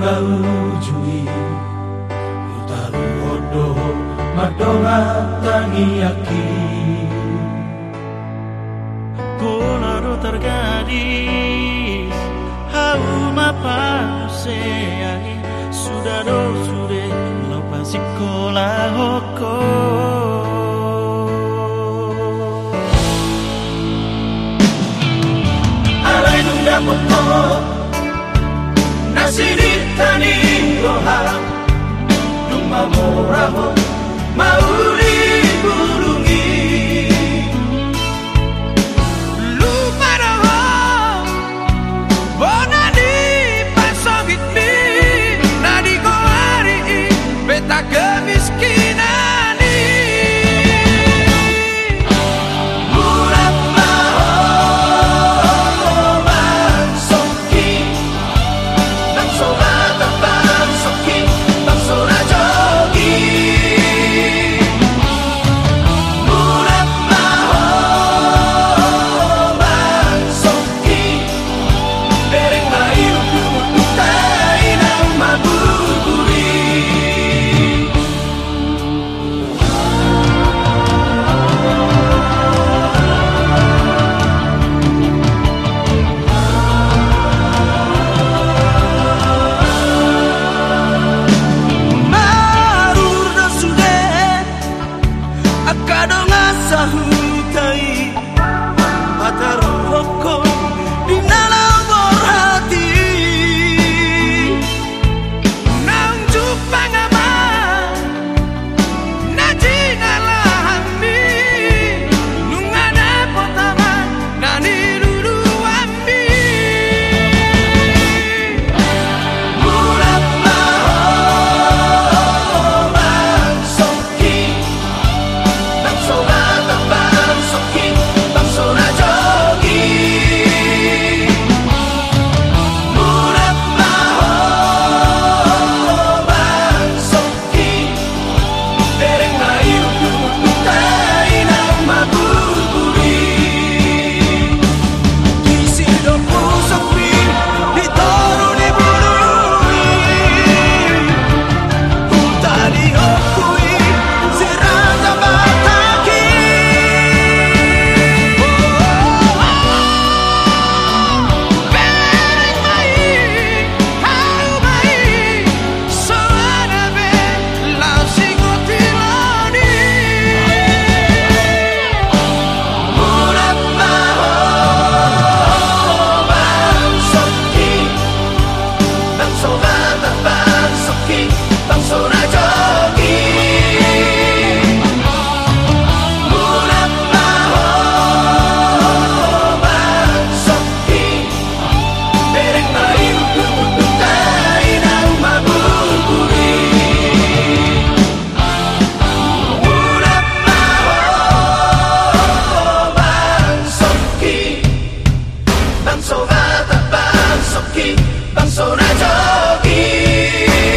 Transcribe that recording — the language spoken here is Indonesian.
baru jui. Utaru odo madonga tangiaki Kolaro tergadis Hau mapau seai Sudaro sure Lopasi kola hoko. Alai nunda pokok kahon Mauri burungi. Lupa rohong Bona di pasongit mi Nadi 手拉得伴手機，分手那手機。